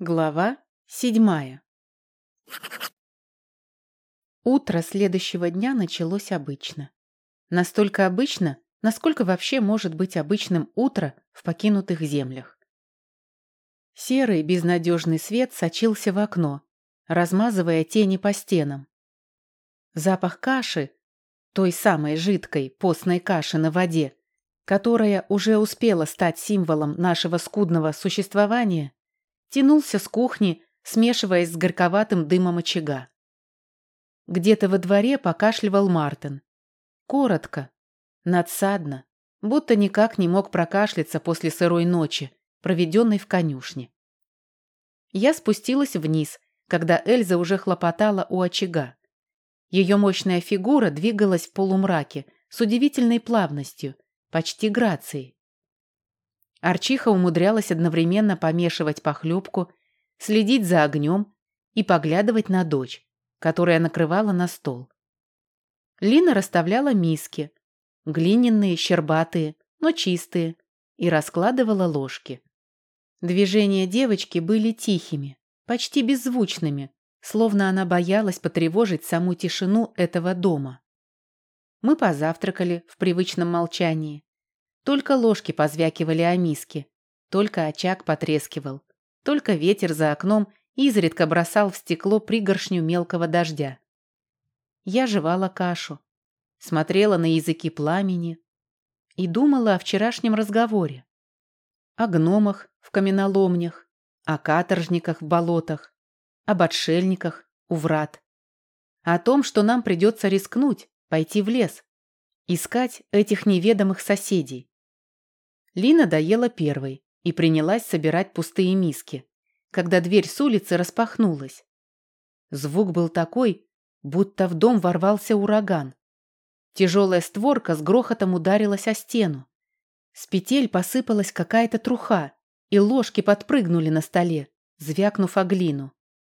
Глава седьмая. Утро следующего дня началось обычно. Настолько обычно, насколько вообще может быть обычным утро в покинутых землях. Серый безнадежный свет сочился в окно, размазывая тени по стенам. Запах каши, той самой жидкой постной каши на воде, которая уже успела стать символом нашего скудного существования, тянулся с кухни, смешиваясь с горьковатым дымом очага. Где-то во дворе покашливал Мартин. Коротко, надсадно, будто никак не мог прокашляться после сырой ночи, проведенной в конюшне. Я спустилась вниз, когда Эльза уже хлопотала у очага. Ее мощная фигура двигалась в полумраке с удивительной плавностью, почти грацией. Арчиха умудрялась одновременно помешивать похлебку, следить за огнем и поглядывать на дочь, которая накрывала на стол. Лина расставляла миски, глиняные, щербатые, но чистые, и раскладывала ложки. Движения девочки были тихими, почти беззвучными, словно она боялась потревожить саму тишину этого дома. Мы позавтракали в привычном молчании. Только ложки позвякивали о миске, только очаг потрескивал, только ветер за окном изредка бросал в стекло пригоршню мелкого дождя. Я жевала кашу, смотрела на языки пламени и думала о вчерашнем разговоре. О гномах в каменоломнях, о каторжниках в болотах, об отшельниках у врат. О том, что нам придется рискнуть, пойти в лес, искать этих неведомых соседей. Лина доела первой и принялась собирать пустые миски, когда дверь с улицы распахнулась. Звук был такой, будто в дом ворвался ураган. Тяжелая створка с грохотом ударилась о стену. С петель посыпалась какая-то труха, и ложки подпрыгнули на столе, звякнув о глину.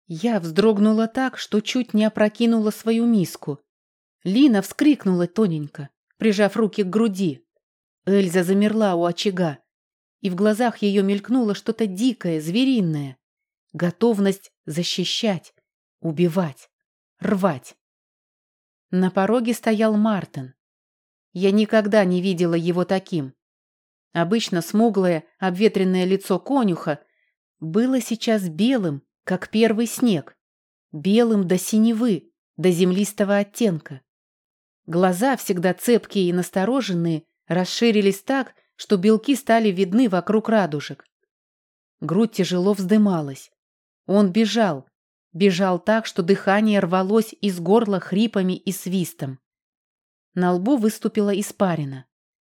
Я вздрогнула так, что чуть не опрокинула свою миску. Лина вскрикнула тоненько, прижав руки к груди. Эльза замерла у очага, и в глазах ее мелькнуло что-то дикое, звериное. Готовность защищать, убивать, рвать. На пороге стоял Мартин. Я никогда не видела его таким. Обычно смуглое, обветренное лицо конюха было сейчас белым, как первый снег, белым до синевы, до землистого оттенка. Глаза, всегда цепкие и настороженные, расширились так, что белки стали видны вокруг радужек. Грудь тяжело вздымалась. Он бежал. Бежал так, что дыхание рвалось из горла хрипами и свистом. На лбу выступила испарина.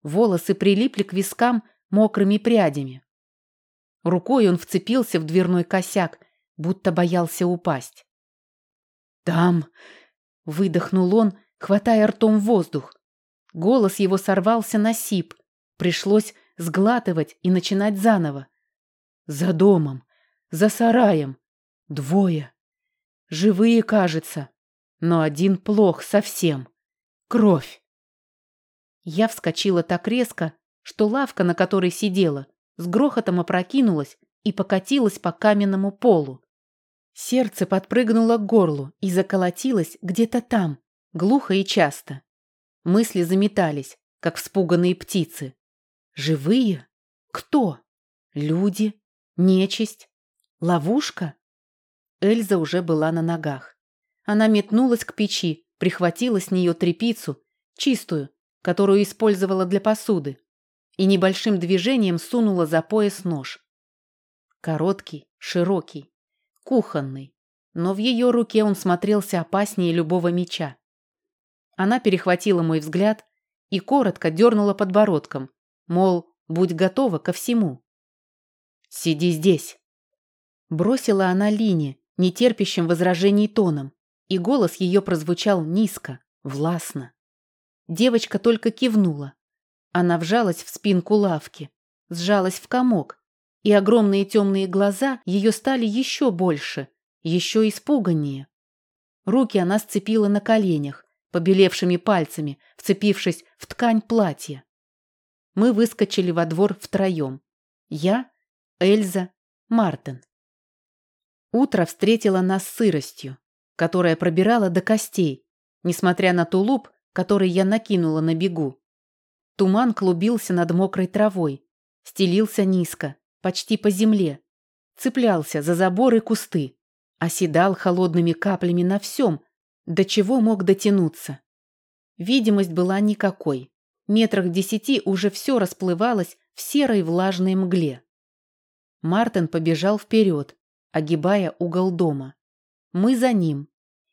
Волосы прилипли к вискам мокрыми прядями. Рукой он вцепился в дверной косяк, будто боялся упасть. «Там!» — выдохнул он, хватая ртом воздух. Голос его сорвался на сип. Пришлось сглатывать и начинать заново. За домом, за сараем. Двое. Живые, кажется. Но один плох совсем. Кровь. Я вскочила так резко, что лавка, на которой сидела, с грохотом опрокинулась и покатилась по каменному полу. Сердце подпрыгнуло к горлу и заколотилось где-то там, глухо и часто. Мысли заметались, как вспуганные птицы. Живые? Кто? Люди? Нечисть? Ловушка? Эльза уже была на ногах. Она метнулась к печи, прихватила с нее трепицу, чистую, которую использовала для посуды, и небольшим движением сунула за пояс нож. Короткий, широкий, кухонный, но в ее руке он смотрелся опаснее любого меча. Она перехватила мой взгляд и коротко дернула подбородком, мол, будь готова ко всему. «Сиди здесь!» Бросила она Лине, нетерпящим возражений тоном, и голос ее прозвучал низко, властно. Девочка только кивнула. Она вжалась в спинку лавки, сжалась в комок, и огромные темные глаза ее стали еще больше, еще испуганнее. Руки она сцепила на коленях, побелевшими пальцами, вцепившись в ткань платья. Мы выскочили во двор втроем. Я, Эльза, Мартин. Утро встретило нас сыростью, которая пробирала до костей, несмотря на тулуп, который я накинула на бегу. Туман клубился над мокрой травой, стелился низко, почти по земле, цеплялся за заборы кусты, оседал холодными каплями на всем, до чего мог дотянуться. Видимость была никакой. Метрах десяти уже все расплывалось в серой влажной мгле. Мартин побежал вперед, огибая угол дома. Мы за ним.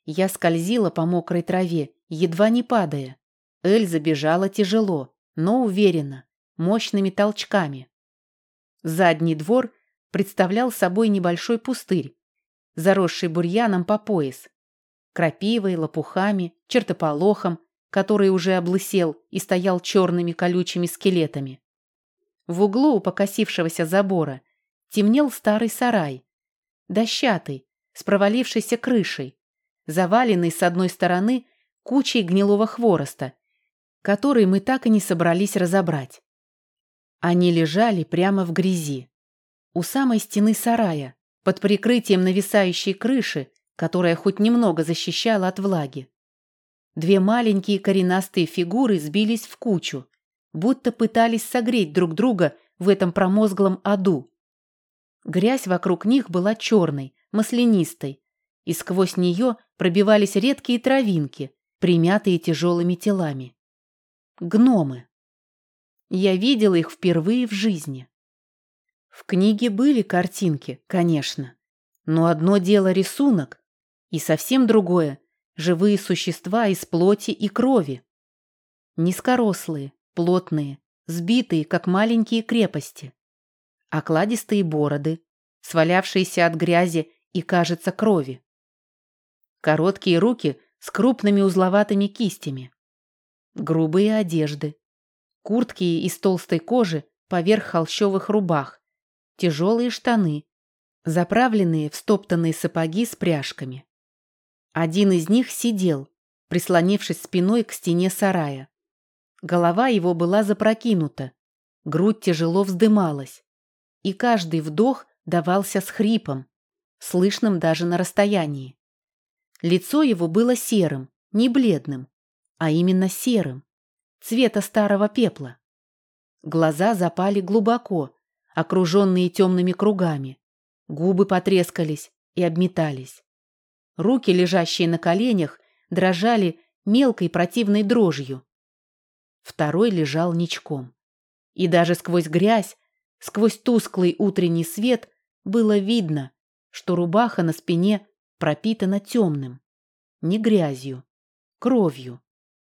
Я скользила по мокрой траве, едва не падая. Эльза бежала тяжело, но уверенно, мощными толчками. Задний двор представлял собой небольшой пустырь, заросший бурьяном по пояс, крапивой, лопухами, чертополохом, который уже облысел и стоял черными колючими скелетами. В углу у покосившегося забора темнел старый сарай, дощатый, с провалившейся крышей, заваленный с одной стороны кучей гнилого хвороста, который мы так и не собрались разобрать. Они лежали прямо в грязи. У самой стены сарая, под прикрытием нависающей крыши, которая хоть немного защищала от влаги. Две маленькие коренастые фигуры сбились в кучу, будто пытались согреть друг друга в этом промозглом аду. Грязь вокруг них была черной, маслянистой, и сквозь нее пробивались редкие травинки, примятые тяжелыми телами. Гномы. Я видела их впервые в жизни. В книге были картинки, конечно, но одно дело рисунок, и совсем другое – живые существа из плоти и крови. Низкорослые, плотные, сбитые, как маленькие крепости. Окладистые бороды, свалявшиеся от грязи и, кажется, крови. Короткие руки с крупными узловатыми кистями. Грубые одежды. Куртки из толстой кожи поверх холщовых рубах. Тяжелые штаны, заправленные в стоптанные сапоги с пряжками. Один из них сидел, прислонившись спиной к стене сарая. Голова его была запрокинута, грудь тяжело вздымалась, и каждый вдох давался с хрипом, слышным даже на расстоянии. Лицо его было серым, не бледным, а именно серым, цвета старого пепла. Глаза запали глубоко, окруженные темными кругами. Губы потрескались и обметались. Руки, лежащие на коленях, дрожали мелкой противной дрожью. Второй лежал ничком. И даже сквозь грязь, сквозь тусклый утренний свет было видно, что рубаха на спине пропитана темным. Не грязью, кровью.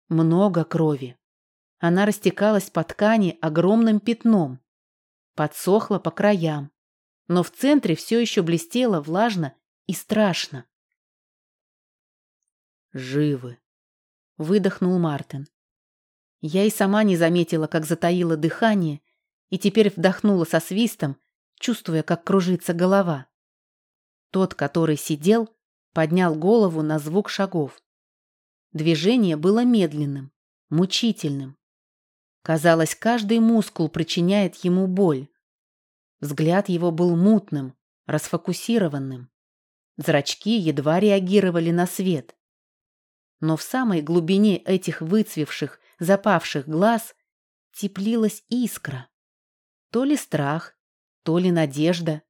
Много крови. Она растекалась по ткани огромным пятном. Подсохла по краям. Но в центре все еще блестело влажно и страшно. «Живы», — выдохнул Мартин. Я и сама не заметила, как затаила дыхание, и теперь вдохнула со свистом, чувствуя, как кружится голова. Тот, который сидел, поднял голову на звук шагов. Движение было медленным, мучительным. Казалось, каждый мускул причиняет ему боль. Взгляд его был мутным, расфокусированным. Зрачки едва реагировали на свет но в самой глубине этих выцвевших, запавших глаз теплилась искра. То ли страх, то ли надежда,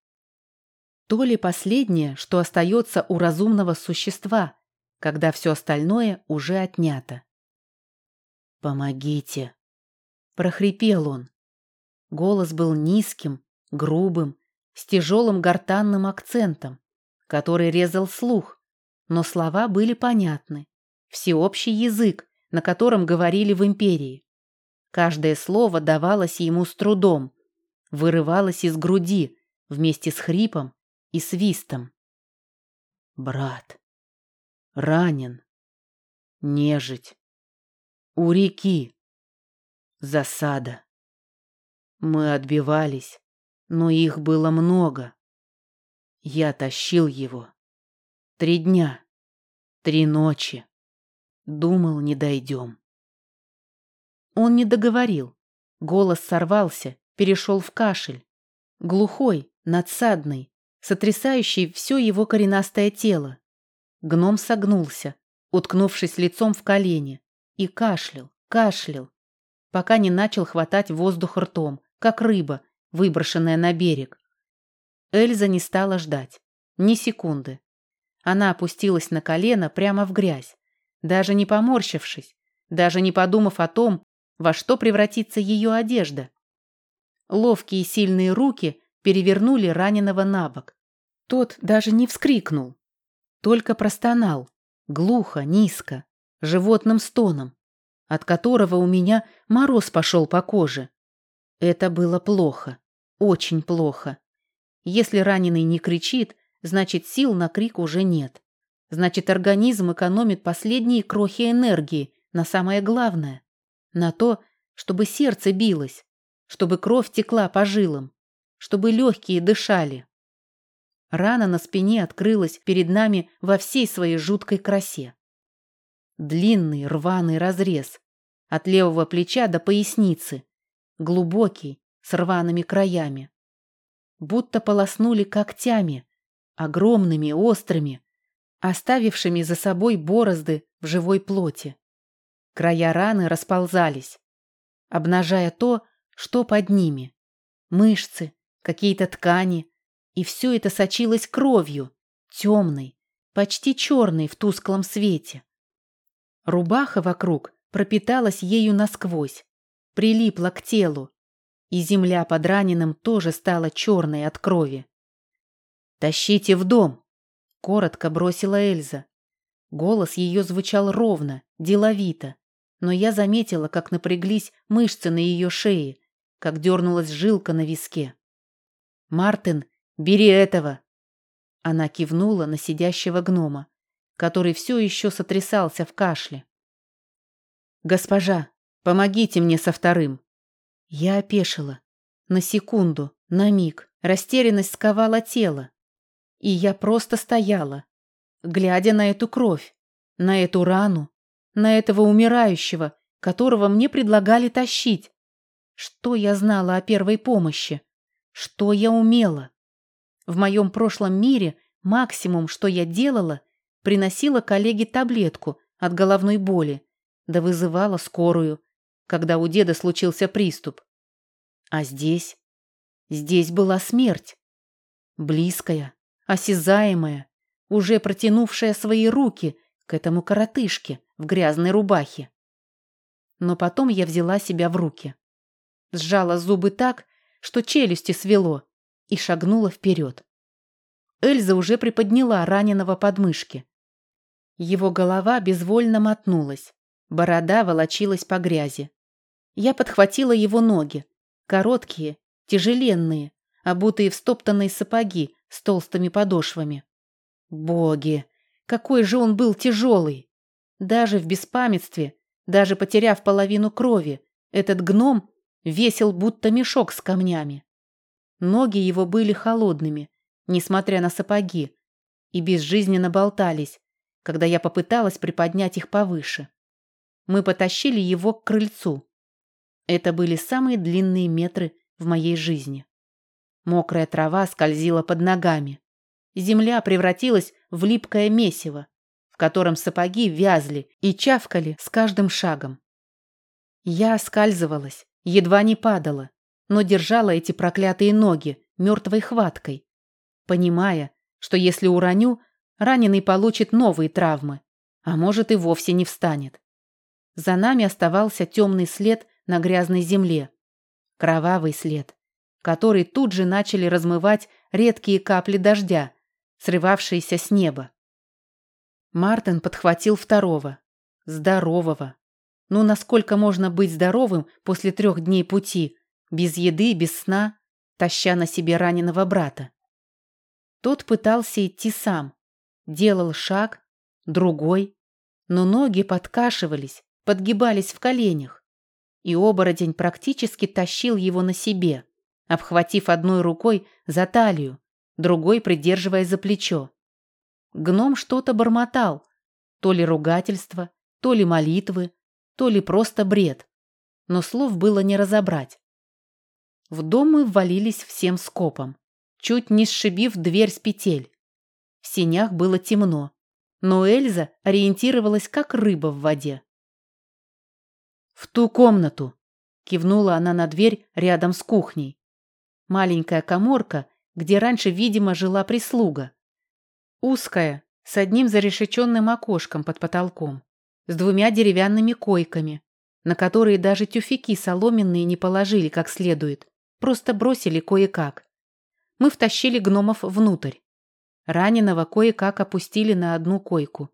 то ли последнее, что остается у разумного существа, когда все остальное уже отнято. «Помогите!» – прохрипел он. Голос был низким, грубым, с тяжелым гортанным акцентом, который резал слух, но слова были понятны всеобщий язык, на котором говорили в империи. Каждое слово давалось ему с трудом, вырывалось из груди вместе с хрипом и свистом. Брат, ранен, нежить, у реки, засада. Мы отбивались, но их было много. Я тащил его. Три дня, три ночи. Думал, не дойдем. Он не договорил. Голос сорвался, перешел в кашель. Глухой, надсадный, сотрясающий все его коренастое тело. Гном согнулся, уткнувшись лицом в колени, и кашлял, кашлял, пока не начал хватать воздух ртом, как рыба, выброшенная на берег. Эльза не стала ждать. Ни секунды. Она опустилась на колено прямо в грязь, даже не поморщившись, даже не подумав о том, во что превратится ее одежда. Ловкие сильные руки перевернули раненого на бок. Тот даже не вскрикнул, только простонал, глухо, низко, животным стоном, от которого у меня мороз пошел по коже. Это было плохо, очень плохо. Если раненый не кричит, значит сил на крик уже нет. Значит, организм экономит последние крохи энергии на самое главное. На то, чтобы сердце билось, чтобы кровь текла по жилам, чтобы легкие дышали. Рана на спине открылась перед нами во всей своей жуткой красе. Длинный рваный разрез от левого плеча до поясницы, глубокий, с рваными краями. Будто полоснули когтями, огромными, острыми, оставившими за собой борозды в живой плоти. Края раны расползались, обнажая то, что под ними. Мышцы, какие-то ткани, и все это сочилось кровью, темной, почти черной в тусклом свете. Рубаха вокруг пропиталась ею насквозь, прилипла к телу, и земля под раненым тоже стала черной от крови. «Тащите в дом!» — коротко бросила Эльза. Голос ее звучал ровно, деловито но я заметила, как напряглись мышцы на ее шее, как дернулась жилка на виске. «Мартин, бери этого!» Она кивнула на сидящего гнома, который все еще сотрясался в кашле. «Госпожа, помогите мне со вторым!» Я опешила. На секунду, на миг, растерянность сковала тело. И я просто стояла, глядя на эту кровь, на эту рану, на этого умирающего, которого мне предлагали тащить. Что я знала о первой помощи? Что я умела? В моем прошлом мире максимум, что я делала, приносила коллеге таблетку от головной боли, да вызывала скорую, когда у деда случился приступ. А здесь? Здесь была смерть. Близкая, осязаемая, уже протянувшая свои руки к этому коротышке, в грязной рубахе. Но потом я взяла себя в руки. Сжала зубы так, что челюсти свело, и шагнула вперед. Эльза уже приподняла раненого подмышки. Его голова безвольно мотнулась, борода волочилась по грязи. Я подхватила его ноги, короткие, тяжеленные, обутые в стоптанные сапоги с толстыми подошвами. Боги, какой же он был тяжелый! Даже в беспамятстве, даже потеряв половину крови, этот гном весил будто мешок с камнями. Ноги его были холодными, несмотря на сапоги, и безжизненно болтались, когда я попыталась приподнять их повыше. Мы потащили его к крыльцу. Это были самые длинные метры в моей жизни. Мокрая трава скользила под ногами. Земля превратилась в липкое месиво в котором сапоги вязли и чавкали с каждым шагом. Я оскальзывалась, едва не падала, но держала эти проклятые ноги мертвой хваткой, понимая, что если уроню, раненый получит новые травмы, а может и вовсе не встанет. За нами оставался темный след на грязной земле, кровавый след, который тут же начали размывать редкие капли дождя, срывавшиеся с неба. Мартин подхватил второго. Здорового. Ну, насколько можно быть здоровым после трех дней пути, без еды, без сна, таща на себе раненого брата? Тот пытался идти сам. Делал шаг, другой. Но ноги подкашивались, подгибались в коленях. И оборотень практически тащил его на себе, обхватив одной рукой за талию, другой придерживая за плечо. Гном что-то бормотал. То ли ругательство, то ли молитвы, то ли просто бред. Но слов было не разобрать. В дом мы ввалились всем скопом. чуть не сшибив дверь с петель. В синях было темно, но Эльза ориентировалась как рыба в воде. «В ту комнату!» – кивнула она на дверь рядом с кухней. Маленькая коморка, где раньше, видимо, жила прислуга. Узкая, с одним зарешеченным окошком под потолком, с двумя деревянными койками, на которые даже тюфяки соломенные не положили как следует, просто бросили кое-как. Мы втащили гномов внутрь. Раненого кое-как опустили на одну койку.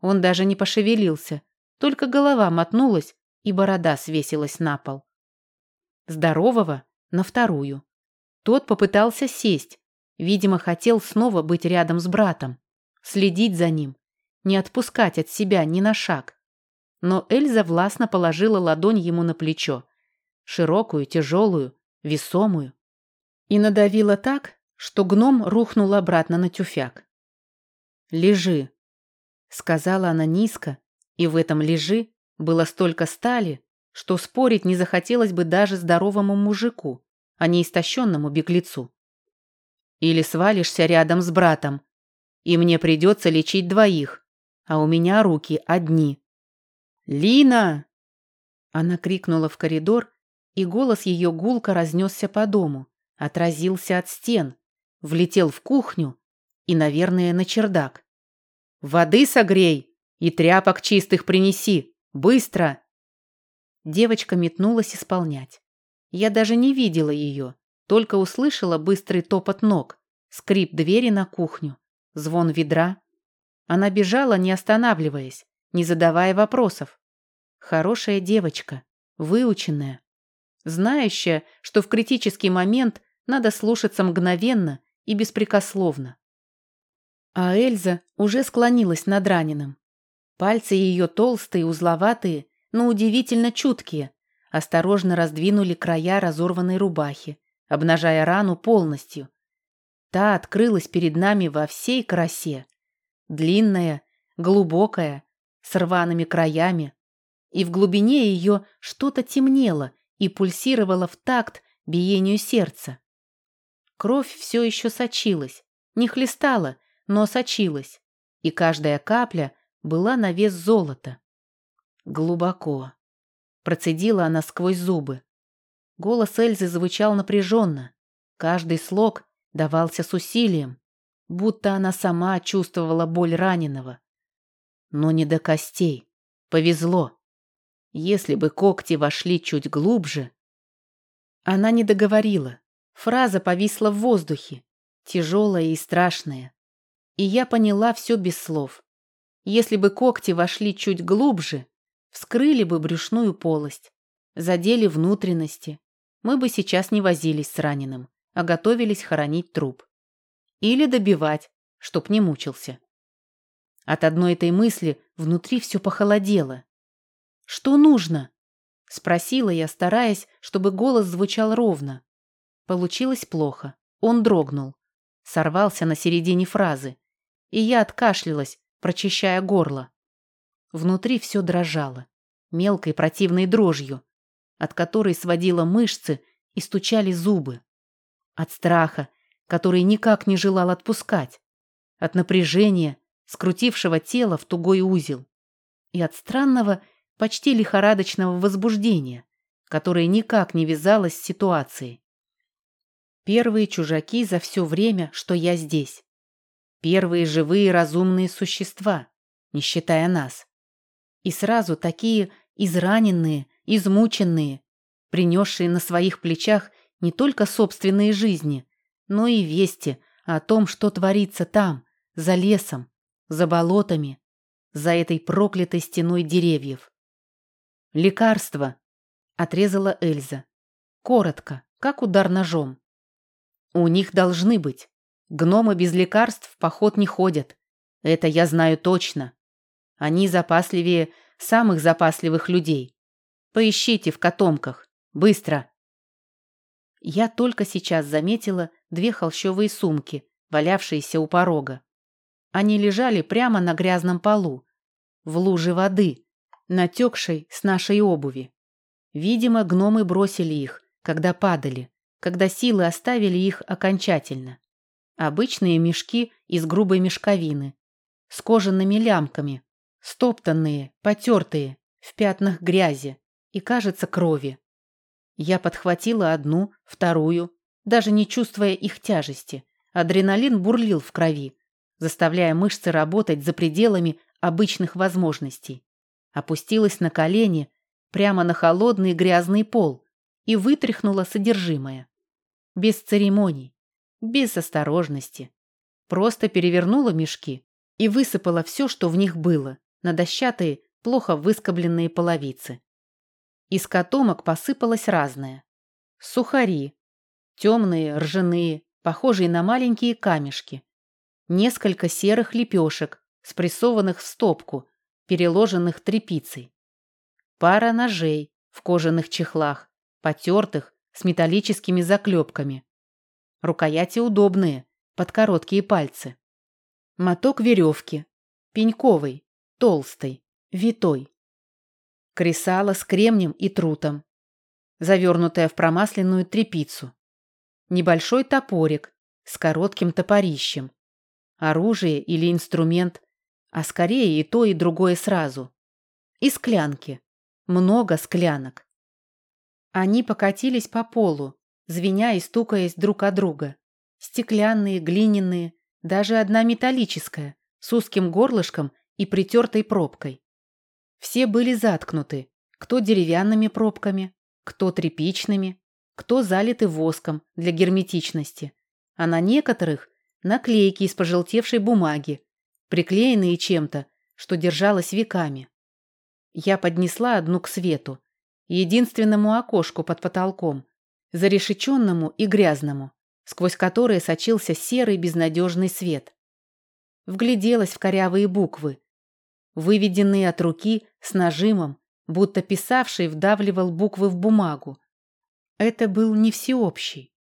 Он даже не пошевелился, только голова мотнулась и борода свесилась на пол. Здорового на вторую. Тот попытался сесть, видимо, хотел снова быть рядом с братом, следить за ним, не отпускать от себя ни на шаг. Но Эльза властно положила ладонь ему на плечо, широкую, тяжелую, весомую, и надавила так, что гном рухнул обратно на тюфяк. «Лежи», — сказала она низко, и в этом «лежи» было столько стали, что спорить не захотелось бы даже здоровому мужику, а не истощенному беглецу. «Или свалишься рядом с братом, и мне придется лечить двоих, а у меня руки одни». «Лина!» Она крикнула в коридор, и голос ее гулко разнесся по дому, отразился от стен, влетел в кухню и, наверное, на чердак. «Воды согрей и тряпок чистых принеси! Быстро!» Девочка метнулась исполнять. Я даже не видела ее, только услышала быстрый топот ног, скрип двери на кухню, звон ведра. Она бежала, не останавливаясь, не задавая вопросов. Хорошая девочка, выученная, знающая, что в критический момент надо слушаться мгновенно и беспрекословно. А Эльза уже склонилась над раненым. Пальцы ее толстые, узловатые, но удивительно чуткие, осторожно раздвинули края разорванной рубахи, обнажая рану полностью. Та открылась перед нами во всей красе. Длинная, глубокая, с рваными краями. И в глубине ее что-то темнело и пульсировало в такт биению сердца. Кровь все еще сочилась, не хлестала, но сочилась, и каждая капля была на вес золота. Глубоко. Процедила она сквозь зубы. Голос Эльзы звучал напряженно. Каждый слог давался с усилием, будто она сама чувствовала боль раненого. Но не до костей. Повезло. Если бы когти вошли чуть глубже... Она не договорила. Фраза повисла в воздухе, тяжелая и страшная. И я поняла все без слов. Если бы когти вошли чуть глубже, вскрыли бы брюшную полость, задели внутренности, мы бы сейчас не возились с раненым, а готовились хоронить труп. Или добивать, чтоб не мучился. От одной этой мысли внутри все похолодело. «Что нужно?» — спросила я, стараясь, чтобы голос звучал ровно. Получилось плохо. Он дрогнул. Сорвался на середине фразы. И я откашлялась, прочищая горло. Внутри все дрожало. Мелкой противной дрожью, от которой сводило мышцы и стучали зубы. От страха, который никак не желал отпускать. От напряжения, скрутившего тело в тугой узел. И от странного, почти лихорадочного возбуждения, которое никак не вязалось с ситуацией. Первые чужаки за все время, что я здесь. Первые живые разумные существа, не считая нас. И сразу такие израненные, измученные, принесшие на своих плечах не только собственные жизни, но и вести о том, что творится там, за лесом, за болотами, за этой проклятой стеной деревьев. «Лекарство!» — отрезала Эльза. Коротко, как удар ножом. У них должны быть. Гномы без лекарств в поход не ходят. Это я знаю точно. Они запасливее самых запасливых людей. Поищите в котомках. Быстро. Я только сейчас заметила две холщовые сумки, валявшиеся у порога. Они лежали прямо на грязном полу, в луже воды, натекшей с нашей обуви. Видимо, гномы бросили их, когда падали когда силы оставили их окончательно. Обычные мешки из грубой мешковины, с кожаными лямками, стоптанные, потертые, в пятнах грязи и, кажется, крови. Я подхватила одну, вторую, даже не чувствуя их тяжести. Адреналин бурлил в крови, заставляя мышцы работать за пределами обычных возможностей. Опустилась на колени прямо на холодный грязный пол и вытряхнула содержимое. Без церемоний, без осторожности. Просто перевернула мешки и высыпала все, что в них было, на дощатые, плохо выскобленные половицы. Из котомок посыпалось разное. Сухари, темные, ржаные, похожие на маленькие камешки. Несколько серых лепешек, спрессованных в стопку, переложенных тряпицей. Пара ножей в кожаных чехлах, потертых, с металлическими заклепками. Рукояти удобные, под короткие пальцы. Моток веревки, пеньковый, толстый, витой. Кресало с кремнем и трутом, завернутое в промасленную тряпицу. Небольшой топорик с коротким топорищем. Оружие или инструмент, а скорее и то, и другое сразу. И склянки. Много склянок. Они покатились по полу, звеня и стукаясь друг о друга. Стеклянные, глиняные, даже одна металлическая, с узким горлышком и притертой пробкой. Все были заткнуты, кто деревянными пробками, кто тряпичными, кто залиты воском для герметичности, а на некоторых наклейки из пожелтевшей бумаги, приклеенные чем-то, что держалось веками. Я поднесла одну к свету, единственному окошку под потолком, зарешеченному и грязному, сквозь которое сочился серый безнадежный свет. Вгляделась в корявые буквы, выведенные от руки с нажимом, будто писавший вдавливал буквы в бумагу. Это был не всеобщий.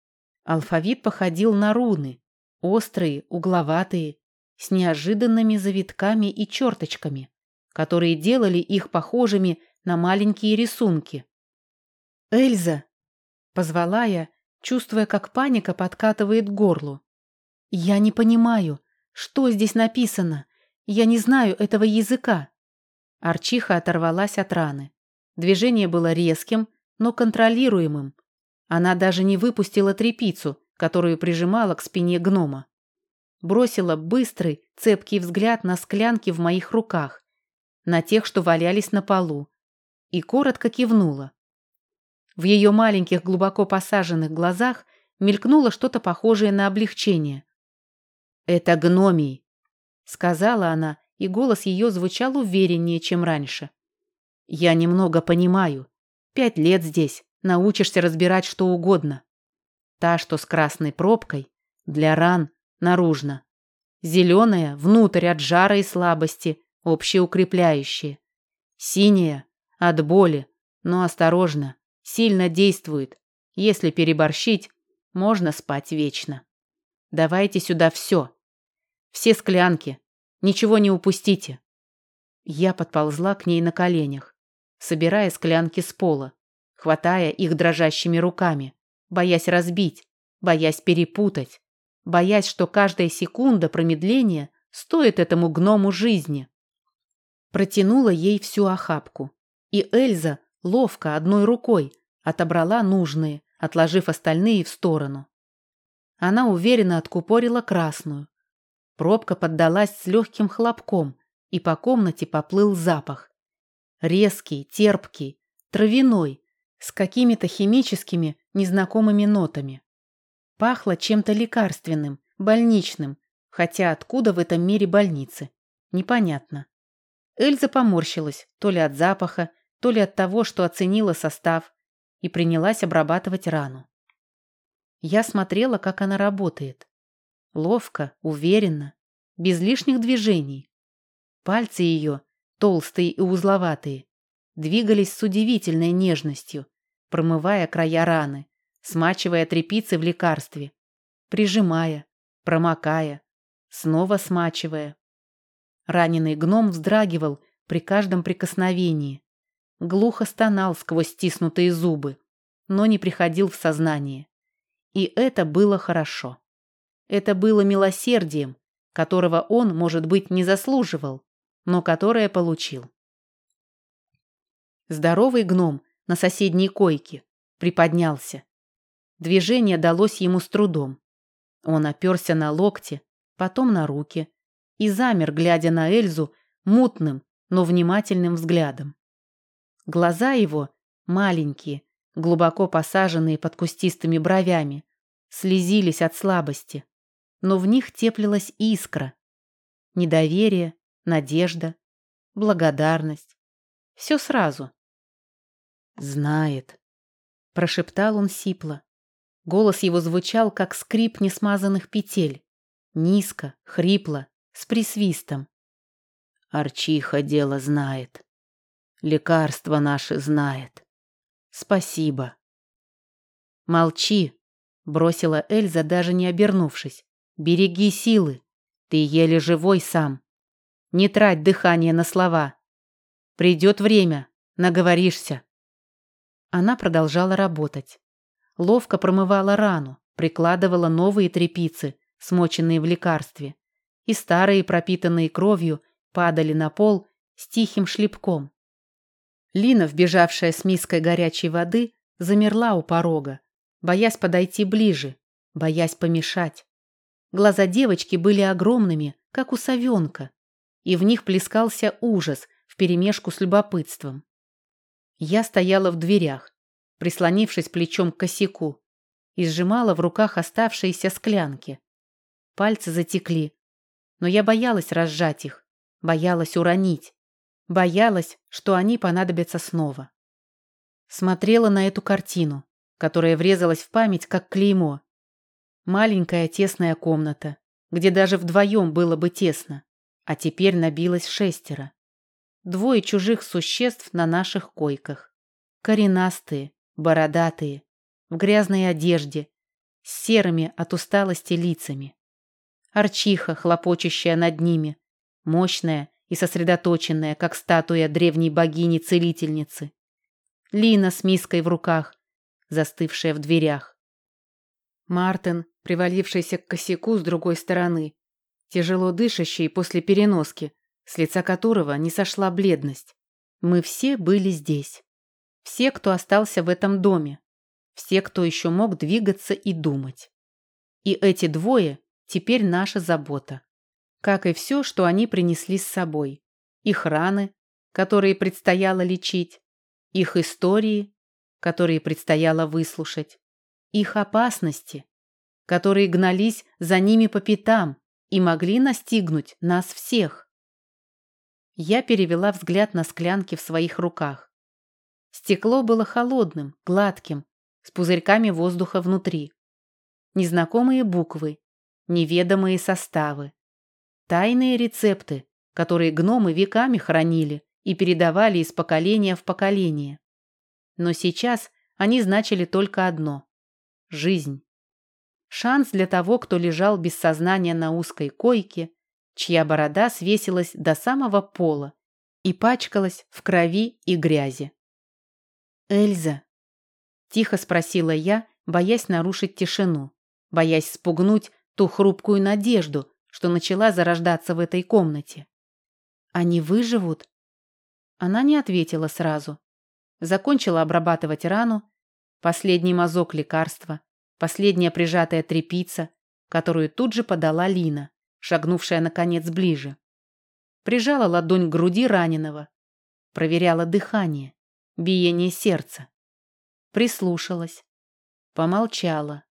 Алфавит походил на руны, острые, угловатые, с неожиданными завитками и черточками, которые делали их похожими на маленькие рисунки. «Эльза!» — позвала я, чувствуя, как паника подкатывает к горлу. «Я не понимаю, что здесь написано. Я не знаю этого языка». Арчиха оторвалась от раны. Движение было резким, но контролируемым. Она даже не выпустила трепицу, которую прижимала к спине гнома. Бросила быстрый, цепкий взгляд на склянки в моих руках, на тех, что валялись на полу, и коротко кивнула. В ее маленьких глубоко посаженных глазах мелькнуло что-то похожее на облегчение. «Это гномий», — сказала она, и голос ее звучал увереннее, чем раньше. «Я немного понимаю. Пять лет здесь, научишься разбирать что угодно. Та, что с красной пробкой, для ран, наружно. Зеленая, внутрь от жара и слабости, общеукрепляющие. Синяя, от боли, но осторожно, сильно действует. Если переборщить, можно спать вечно. Давайте сюда все. Все склянки. Ничего не упустите. Я подползла к ней на коленях, собирая склянки с пола, хватая их дрожащими руками, боясь разбить, боясь перепутать, боясь, что каждая секунда промедления стоит этому гному жизни. Протянула ей всю охапку. И Эльза ловко одной рукой отобрала нужные, отложив остальные в сторону. Она уверенно откупорила красную. Пробка поддалась с легким хлопком, и по комнате поплыл запах. Резкий, терпкий, травяной, с какими-то химическими, незнакомыми нотами. Пахло чем-то лекарственным, больничным, хотя откуда в этом мире больницы? Непонятно. Эльза поморщилась, то ли от запаха, то ли от того, что оценила состав, и принялась обрабатывать рану. Я смотрела, как она работает. Ловко, уверенно, без лишних движений. Пальцы ее, толстые и узловатые, двигались с удивительной нежностью, промывая края раны, смачивая тряпицы в лекарстве, прижимая, промокая, снова смачивая. Раненый гном вздрагивал при каждом прикосновении, глухо стонал сквозь стиснутые зубы, но не приходил в сознание. И это было хорошо. Это было милосердием, которого он, может быть, не заслуживал, но которое получил. Здоровый гном на соседней койке приподнялся. Движение далось ему с трудом. Он оперся на локти, потом на руки и замер, глядя на Эльзу мутным, но внимательным взглядом. Глаза его, маленькие, глубоко посаженные под кустистыми бровями, слезились от слабости, но в них теплилась искра. Недоверие, надежда, благодарность. Все сразу. «Знает», — прошептал он сипло. Голос его звучал, как скрип несмазанных петель. Низко, хрипло, с присвистом. Арчиха дело знает. Лекарство наше знает. Спасибо. Молчи, бросила Эльза, даже не обернувшись. Береги силы. Ты еле живой сам. Не трать дыхание на слова. Придет время, наговоришься. Она продолжала работать. Ловко промывала рану, прикладывала новые трепицы, смоченные в лекарстве, и старые, пропитанные кровью, падали на пол с тихим шлепком. Лина, вбежавшая с миской горячей воды, замерла у порога, боясь подойти ближе, боясь помешать. Глаза девочки были огромными, как у совенка, и в них плескался ужас вперемешку с любопытством. Я стояла в дверях, прислонившись плечом к косяку, и сжимала в руках оставшиеся склянки. Пальцы затекли, но я боялась разжать их, боялась уронить, боялась, что они понадобятся снова. Смотрела на эту картину, которая врезалась в память, как клеймо. Маленькая тесная комната, где даже вдвоем было бы тесно, а теперь набилось шестеро. Двое чужих существ на наших койках. Коренастые, бородатые, в грязной одежде, с серыми от усталости лицами. Арчиха, хлопочущая над ними, мощная и сосредоточенная, как статуя древней богини-целительницы. Лина с миской в руках, застывшая в дверях. Мартин, привалившийся к косяку с другой стороны, тяжело дышащий после переноски, с лица которого не сошла бледность. Мы все были здесь. Все, кто остался в этом доме. Все, кто еще мог двигаться и думать. И эти двое теперь наша забота. Как и все, что они принесли с собой. Их раны, которые предстояло лечить. Их истории, которые предстояло выслушать. Их опасности, которые гнались за ними по пятам и могли настигнуть нас всех. Я перевела взгляд на склянки в своих руках. Стекло было холодным, гладким, с пузырьками воздуха внутри. Незнакомые буквы, неведомые составы. Тайные рецепты, которые гномы веками хранили и передавали из поколения в поколение. Но сейчас они значили только одно – жизнь. Шанс для того, кто лежал без сознания на узкой койке чья борода свесилась до самого пола и пачкалась в крови и грязи. «Эльза?» – тихо спросила я, боясь нарушить тишину, боясь спугнуть ту хрупкую надежду, что начала зарождаться в этой комнате. «Они выживут?» Она не ответила сразу. Закончила обрабатывать рану, последний мазок лекарства, последняя прижатая трепица, которую тут же подала Лина шагнувшая, наконец, ближе. Прижала ладонь к груди раненого. Проверяла дыхание, биение сердца. Прислушалась. Помолчала.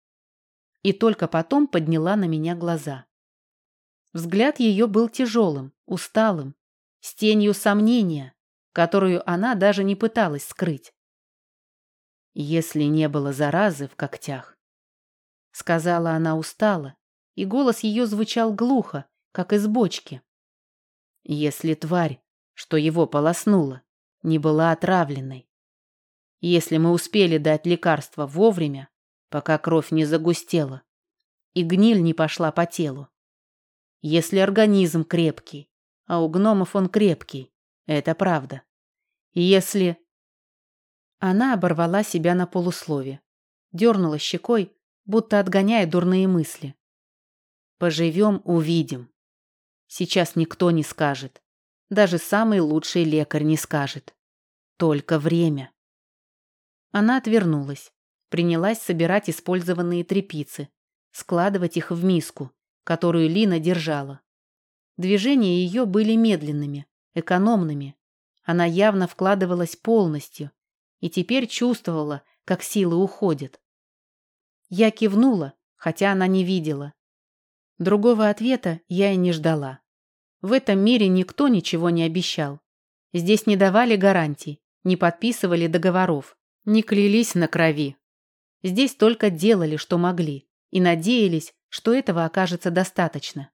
И только потом подняла на меня глаза. Взгляд ее был тяжелым, усталым, с тенью сомнения, которую она даже не пыталась скрыть. Если не было заразы в когтях, сказала она устало, и голос ее звучал глухо, как из бочки. Если тварь, что его полоснула, не была отравленной. Если мы успели дать лекарство вовремя, пока кровь не загустела, и гниль не пошла по телу. Если организм крепкий, а у гномов он крепкий, это правда. Если... Она оборвала себя на полуслове, дернула щекой, будто отгоняя дурные мысли. Поживем, увидим. Сейчас никто не скажет. Даже самый лучший лекарь не скажет. Только время. Она отвернулась. Принялась собирать использованные трепицы, складывать их в миску, которую Лина держала. Движения ее были медленными, экономными. Она явно вкладывалась полностью и теперь чувствовала, как силы уходят. Я кивнула, хотя она не видела. Другого ответа я и не ждала. В этом мире никто ничего не обещал. Здесь не давали гарантий, не подписывали договоров, не клялись на крови. Здесь только делали, что могли, и надеялись, что этого окажется достаточно.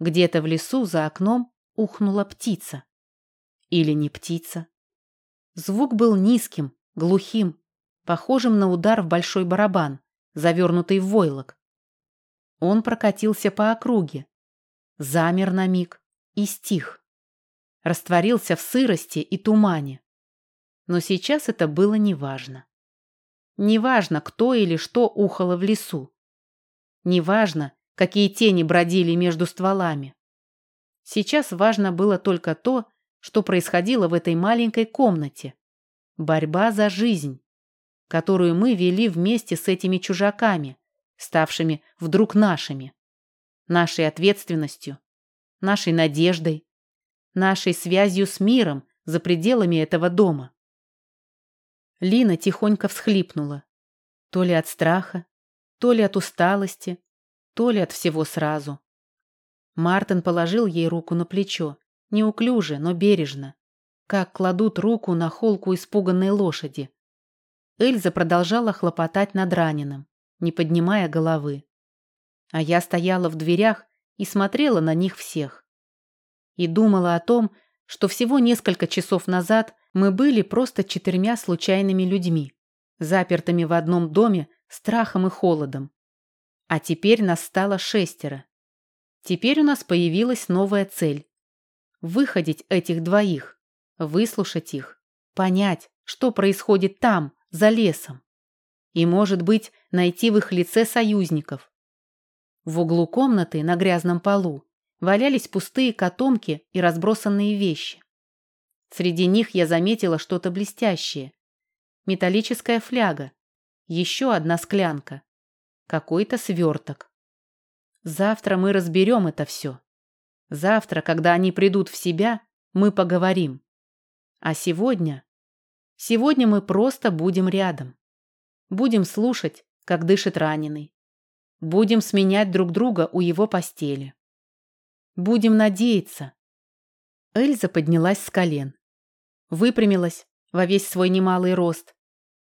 Где-то в лесу за окном ухнула птица. Или не птица. Звук был низким, глухим, похожим на удар в большой барабан, завернутый в войлок. Он прокатился по округе, замер на миг и стих. Растворился в сырости и тумане. Но сейчас это было неважно. Неважно, кто или что ухало в лесу. Неважно, какие тени бродили между стволами. Сейчас важно было только то, что происходило в этой маленькой комнате. Борьба за жизнь, которую мы вели вместе с этими чужаками, ставшими вдруг нашими нашей ответственностью, нашей надеждой, нашей связью с миром за пределами этого дома. Лина тихонько всхлипнула. То ли от страха, то ли от усталости, то ли от всего сразу. Мартин положил ей руку на плечо, неуклюже, но бережно, как кладут руку на холку испуганной лошади. Эльза продолжала хлопотать над раненым, не поднимая головы а я стояла в дверях и смотрела на них всех. И думала о том, что всего несколько часов назад мы были просто четырьмя случайными людьми, запертыми в одном доме страхом и холодом. А теперь нас стало шестеро. Теперь у нас появилась новая цель. Выходить этих двоих, выслушать их, понять, что происходит там, за лесом. И, может быть, найти в их лице союзников, в углу комнаты на грязном полу валялись пустые котомки и разбросанные вещи. Среди них я заметила что-то блестящее. Металлическая фляга. Еще одна склянка. Какой-то сверток. Завтра мы разберем это все. Завтра, когда они придут в себя, мы поговорим. А сегодня... Сегодня мы просто будем рядом. Будем слушать, как дышит раненый. Будем сменять друг друга у его постели. Будем надеяться. Эльза поднялась с колен. Выпрямилась во весь свой немалый рост.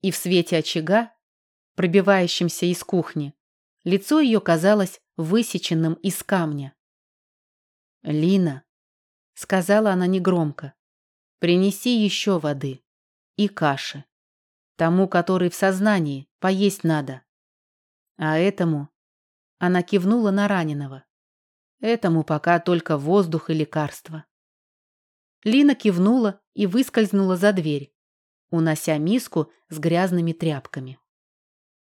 И в свете очага, пробивающемся из кухни, лицо ее казалось высеченным из камня. «Лина», — сказала она негромко, — «принеси еще воды и каши. Тому, который в сознании, поесть надо. А этому... Она кивнула на раненого. Этому пока только воздух и лекарства. Лина кивнула и выскользнула за дверь, унося миску с грязными тряпками.